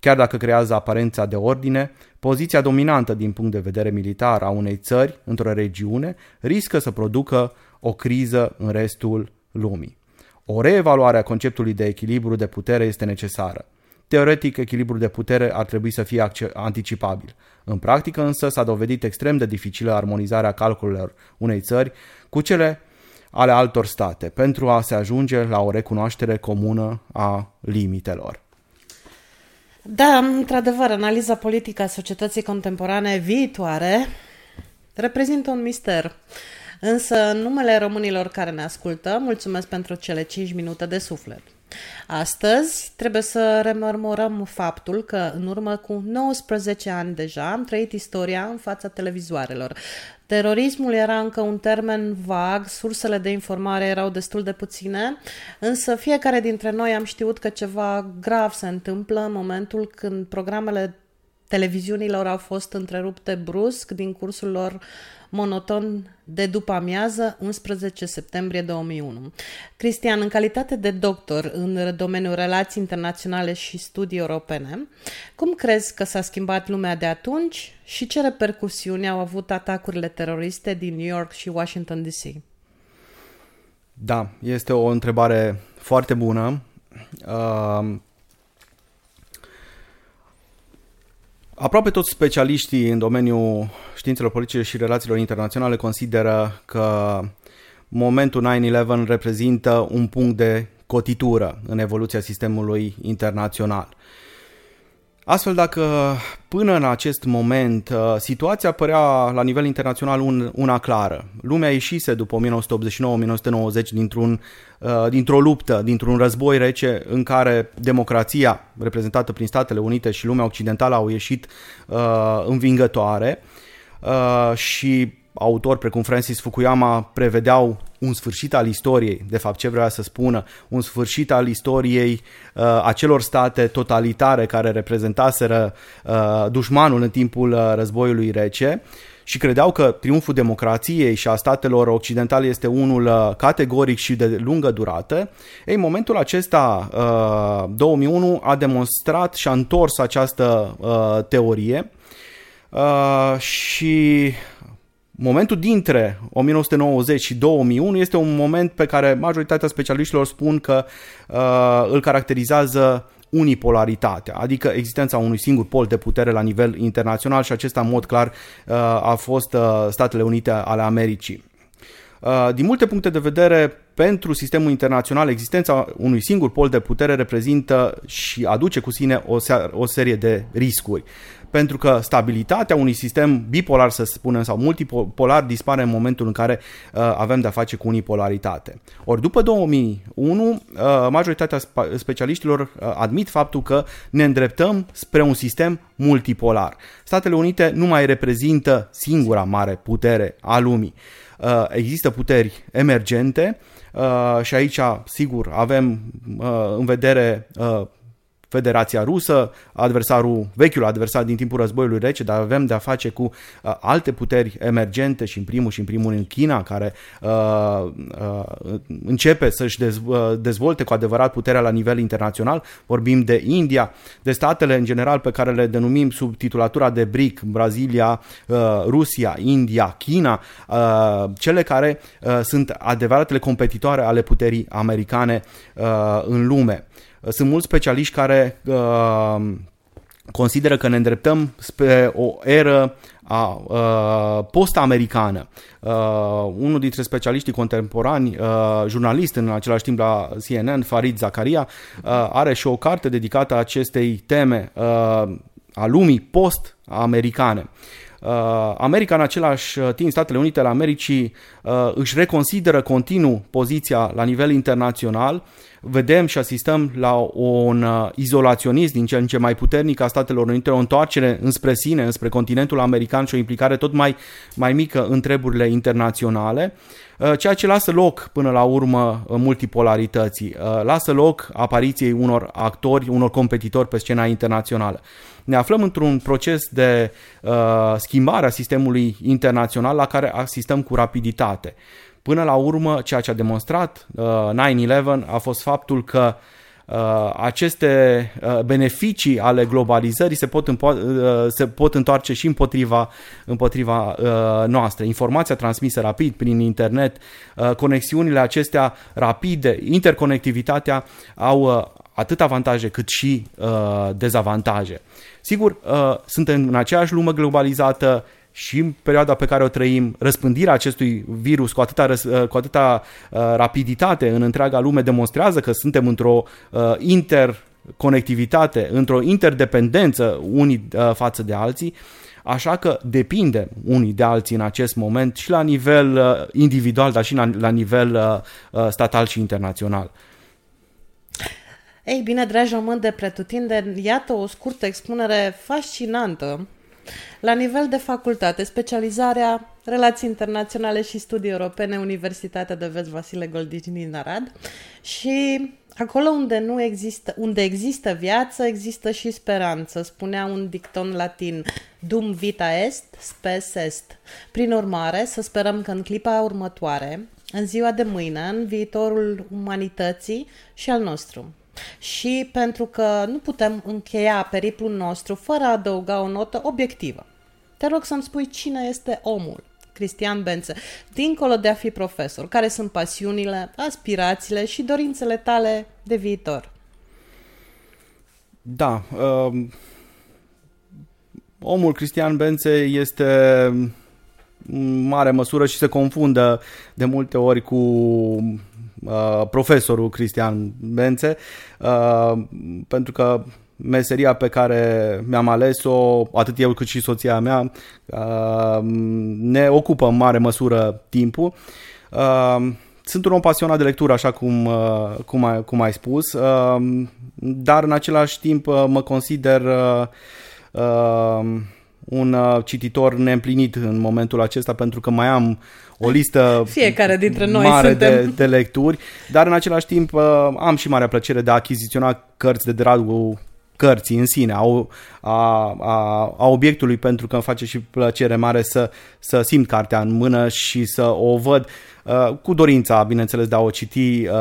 Chiar dacă creează aparența de ordine, poziția dominantă din punct de vedere militar a unei țări într-o regiune riscă să producă o criză în restul lumii. O reevaluare a conceptului de echilibru de putere este necesară. Teoretic, echilibrul de putere ar trebui să fie anticipabil. În practică însă s-a dovedit extrem de dificilă armonizarea calculelor unei țări cu cele ale altor state pentru a se ajunge la o recunoaștere comună a limitelor. Da, într-adevăr, analiza politică a societății contemporane viitoare reprezintă un mister. Însă, în numele românilor care ne ascultă, mulțumesc pentru cele 5 minute de suflet. Astăzi trebuie să rememorăm faptul că în urmă cu 19 ani deja am trăit istoria în fața televizoarelor. Terorismul era încă un termen vag, sursele de informare erau destul de puține, însă fiecare dintre noi am știut că ceva grav se întâmplă în momentul când programele televiziunilor au fost întrerupte brusc din cursul lor monoton de după amiază, 11 septembrie 2001. Cristian, în calitate de doctor în domeniul relații internaționale și studii europene, cum crezi că s-a schimbat lumea de atunci și ce repercusiuni au avut atacurile teroriste din New York și Washington DC? Da, este o întrebare foarte bună. Uh, Aproape toți specialiștii în domeniul științelor politice și relațiilor internaționale consideră că momentul 9-11 reprezintă un punct de cotitură în evoluția sistemului internațional. Astfel, dacă până în acest moment uh, situația părea la nivel internațional un, una clară, lumea ieșise după 1989-1990 dintr-un, uh, dintr-o luptă, dintr-un război rece în care democrația reprezentată prin Statele Unite și lumea occidentală au ieșit uh, învingătoare. Uh, și autori precum Francis Fukuyama prevedeau un sfârșit al istoriei, de fapt ce vrea să spună, un sfârșit al istoriei uh, acelor state totalitare care reprezentaseră uh, dușmanul în timpul uh, războiului rece și credeau că triumful democrației și a statelor occidentale este unul uh, categoric și de lungă durată. Ei, momentul acesta, uh, 2001, a demonstrat și a întors această uh, teorie uh, și Momentul dintre 1990 și 2001 este un moment pe care majoritatea specialiștilor spun că uh, îl caracterizează unipolaritatea, adică existența unui singur pol de putere la nivel internațional și acesta în mod clar uh, a fost uh, Statele Unite ale Americii. Uh, din multe puncte de vedere, pentru sistemul internațional existența unui singur pol de putere reprezintă și aduce cu sine o, se- o serie de riscuri. Pentru că stabilitatea unui sistem bipolar, să spunem, sau multipolar dispare în momentul în care uh, avem de-a face cu unipolaritate. Ori după 2001, uh, majoritatea spa- specialiștilor uh, admit faptul că ne îndreptăm spre un sistem multipolar. Statele Unite nu mai reprezintă singura mare putere a lumii. Uh, există puteri emergente uh, și aici, sigur, avem uh, în vedere uh, Federația Rusă, adversarul, vechiul adversar din timpul războiului rece, dar avem de-a face cu uh, alte puteri emergente și în primul și în primul rând China, care uh, uh, începe să-și dez, uh, dezvolte cu adevărat puterea la nivel internațional. Vorbim de India, de statele în general pe care le denumim sub titulatura de BRIC, Brazilia, uh, Rusia, India, China, uh, cele care uh, sunt adevăratele competitoare ale puterii americane uh, în lume. Sunt mulți specialiști care uh, consideră că ne îndreptăm spre o eră a, uh, post-americană. Uh, unul dintre specialiștii contemporani, uh, jurnalist în același timp la CNN, Farid Zakaria, uh, are și o carte dedicată acestei teme uh, a lumii post-americane. Uh, America în același timp, Statele Unite ale Americii uh, își reconsideră continuu poziția la nivel internațional. Vedem și asistăm la un uh, izolaționism din ce în ce mai puternic a Statelor Unite, o întoarcere înspre sine, înspre continentul american și o implicare tot mai, mai mică în treburile internaționale, uh, ceea ce lasă loc până la urmă uh, multipolarității, uh, lasă loc apariției unor actori, unor competitori pe scena internațională. Ne aflăm într-un proces de uh, schimbare a sistemului internațional la care asistăm cu rapiditate. Până la urmă, ceea ce a demonstrat uh, 9-11 a fost faptul că uh, aceste uh, beneficii ale globalizării se pot, împo- uh, se pot întoarce și împotriva, împotriva uh, noastră. Informația transmisă rapid prin internet, uh, conexiunile acestea rapide, interconectivitatea au uh, atât avantaje cât și uh, dezavantaje. Sigur, uh, suntem în aceeași lume globalizată, și în perioada pe care o trăim, răspândirea acestui virus cu atâta, răs- uh, cu atâta uh, rapiditate în întreaga lume demonstrează că suntem într-o uh, interconectivitate, într-o interdependență unii uh, față de alții, așa că depindem unii de alții în acest moment și la nivel uh, individual, dar și la, la nivel uh, uh, statal și internațional. Ei bine, dragi români de pretutindeni, iată o scurtă expunere fascinantă la nivel de facultate, specializarea Relații Internaționale și Studii Europene, Universitatea de Vest Vasile Goldini din Arad și acolo unde nu există, unde există viață, există și speranță, spunea un dicton latin, dum vita est, spes est. Prin urmare, să sperăm că în clipa următoare, în ziua de mâine, în viitorul umanității și al nostru. Și pentru că nu putem încheia periplul nostru fără a adăuga o notă obiectivă. Te rog să-mi spui cine este omul, Cristian Bențe, dincolo de a fi profesor, care sunt pasiunile, aspirațiile și dorințele tale de viitor. Da, uh, omul Cristian Bențe este în mare măsură și se confundă de multe ori cu uh, profesorul Cristian Bențe, uh, pentru că meseria pe care mi-am ales-o, atât eu cât și soția mea, uh, ne ocupă în mare măsură timpul. Uh, sunt un om pasionat de lectură, așa cum, uh, cum, ai, cum ai spus, uh, dar în același timp uh, mă consider uh, uh, un uh, cititor neîmplinit în momentul acesta pentru că mai am o listă Fiecare dintre noi mare suntem. de, de lecturi, dar în același timp uh, am și marea plăcere de a achiziționa cărți de dragul cărții în sine, a, a, a, a obiectului, pentru că îmi face și plăcere mare să, să simt cartea în mână și să o văd uh, cu dorința, bineînțeles, de a o citi uh,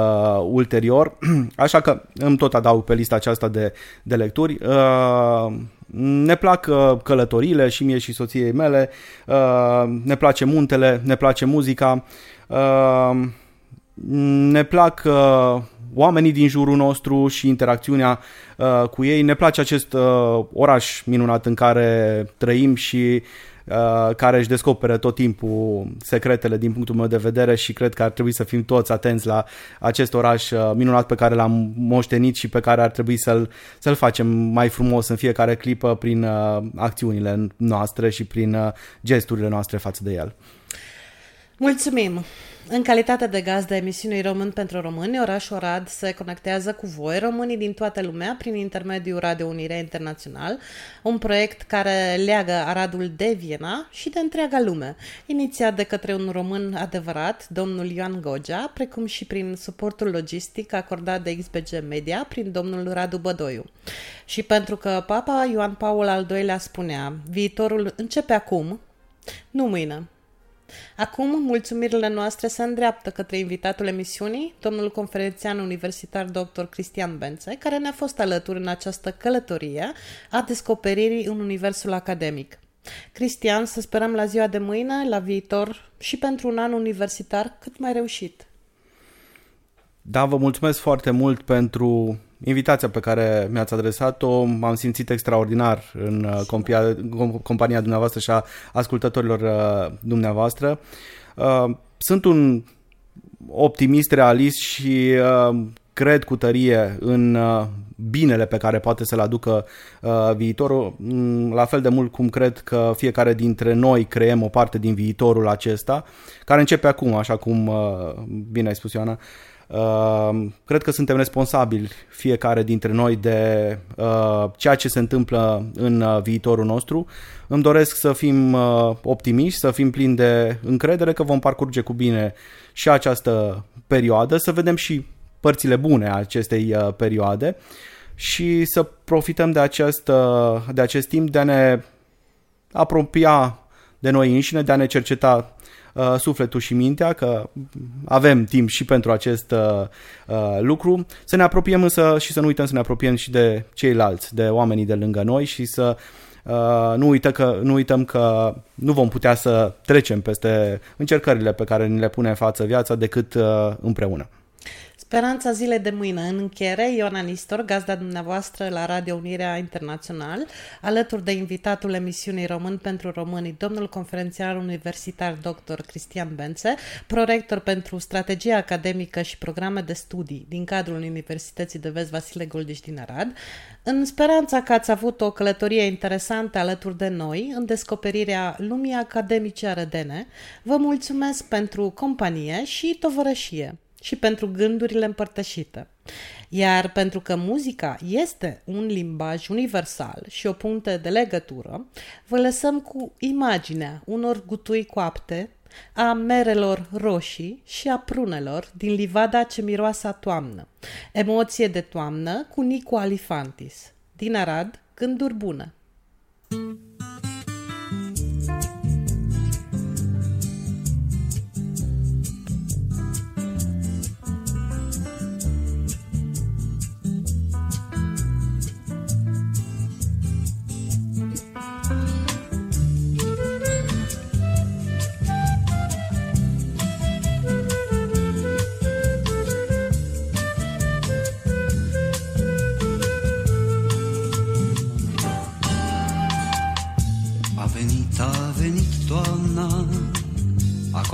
ulterior. Așa că îmi tot adaug pe lista aceasta de, de lecturi. Uh, ne plac uh, călătorile și mie și soției mele, uh, ne place muntele, ne place muzica, uh, ne plac uh, oamenii din jurul nostru și interacțiunea uh, cu ei. Ne place acest uh, oraș minunat în care trăim și uh, care își descoperă tot timpul secretele din punctul meu de vedere și cred că ar trebui să fim toți atenți la acest oraș uh, minunat pe care l-am moștenit și pe care ar trebui să-l, să-l facem mai frumos în fiecare clipă prin uh, acțiunile noastre și prin uh, gesturile noastre față de el. Mulțumim! În calitate de gaz de emisiunii Român pentru Români, orașul Arad se conectează cu voi, românii din toată lumea, prin intermediul Radio Unirea Internațional, un proiect care leagă Aradul de Viena și de întreaga lume, inițiat de către un român adevărat, domnul Ioan Gogea, precum și prin suportul logistic acordat de XBG Media prin domnul Radu Bădoiu. Și pentru că Papa Ioan Paul al II-lea spunea, viitorul începe acum, nu mâine. Acum, mulțumirile noastre se îndreaptă către invitatul emisiunii, domnul conferențian universitar dr. Cristian Bențe, care ne-a fost alături în această călătorie a descoperirii în universul academic. Cristian, să sperăm la ziua de mâine, la viitor și pentru un an universitar cât mai reușit. Da, vă mulțumesc foarte mult pentru invitația pe care mi-ați adresat-o. M-am simțit extraordinar în uh, compia, com- compania dumneavoastră și a ascultătorilor uh, dumneavoastră. Uh, Sunt un optimist, realist și uh, cred cu tărie în uh, binele pe care poate să-l aducă uh, viitorul, mm, la fel de mult cum cred că fiecare dintre noi creăm o parte din viitorul acesta, care începe acum, așa cum uh, bine ai spus Ioana. Uh, cred că suntem responsabili fiecare dintre noi de uh, ceea ce se întâmplă în uh, viitorul nostru. Îmi doresc să fim uh, optimiști, să fim plini de încredere că vom parcurge cu bine și această perioadă, să vedem și părțile bune a acestei uh, perioade și să profităm de acest, uh, de acest timp de a ne apropia de noi înșine, de a ne cerceta uh, sufletul și mintea, că avem timp și pentru acest uh, uh, lucru, să ne apropiem însă și să nu uităm să ne apropiem și de ceilalți, de oamenii de lângă noi și să uh, nu, uită că, nu uităm că nu vom putea să trecem peste încercările pe care ni le pune în față viața decât uh, împreună. Speranța zilei de mâine. În încheiere, Ioana Nistor, gazda dumneavoastră la Radio Unirea Internațional, alături de invitatul emisiunii Român pentru Românii, domnul conferențiar universitar dr. Cristian Bențe, prorector pentru strategie academică și programe de studii din cadrul Universității de Vest Vasile Goldiș din Arad, în speranța că ați avut o călătorie interesantă alături de noi în descoperirea lumii academice arădene, vă mulțumesc pentru companie și tovărășie și pentru gândurile împărtășite. Iar pentru că muzica este un limbaj universal și o punte de legătură, vă lăsăm cu imaginea unor gutui coapte, a merelor roșii și a prunelor din livada ce miroase a toamnă. Emoție de toamnă cu Nicu Alifantis. Din Arad, gânduri bune. A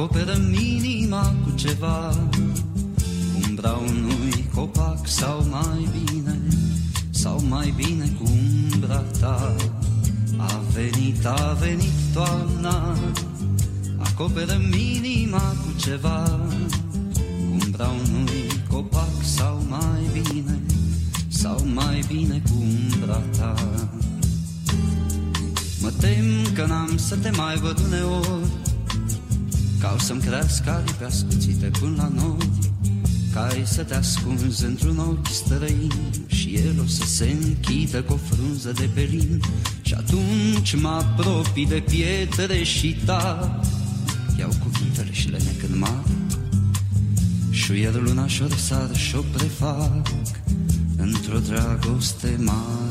Acoperă minima cu ceva. Umbra unui copac sau mai bine Sau mai bine cu umbra ta. A venit, a venit toamna Acoperă minima cu ceva. Umbra unui copac sau mai bine Sau mai bine cu umbra ta. Mă tem că n-am să te mai văd uneori Ca o să-mi crească aripi ascuțite până la nori Ca ai să te ascunzi într-un ochi străin Și el o să se închidă cu o frunză de pelin. Și atunci mă apropii de pietre și ta Iau cuvintele și le nec în mare Șuier luna și-o răsar și-o prefac Într-o dragoste mare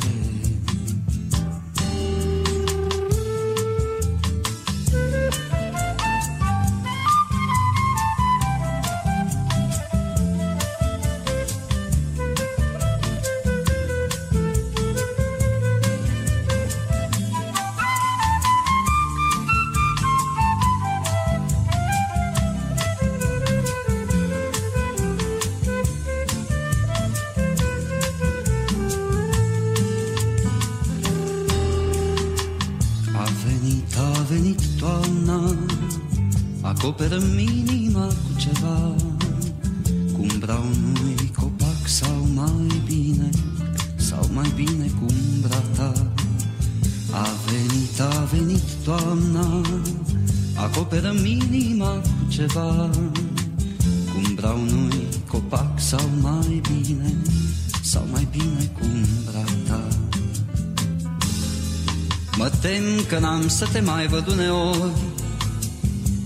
să te mai văd uneori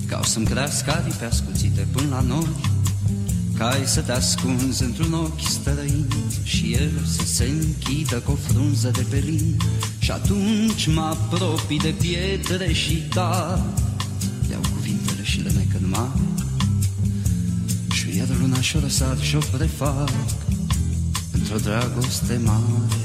Ca o să-mi crească aripi ascuțite până la nori Ca ai să te ascunzi într-un ochi străin Și el să se închidă cu o frunză de pelin Și atunci mă apropii de pietre și da Iau cuvintele și le mec în mare. Și iar luna și-o răsar și-o prefac Într-o dragoste mare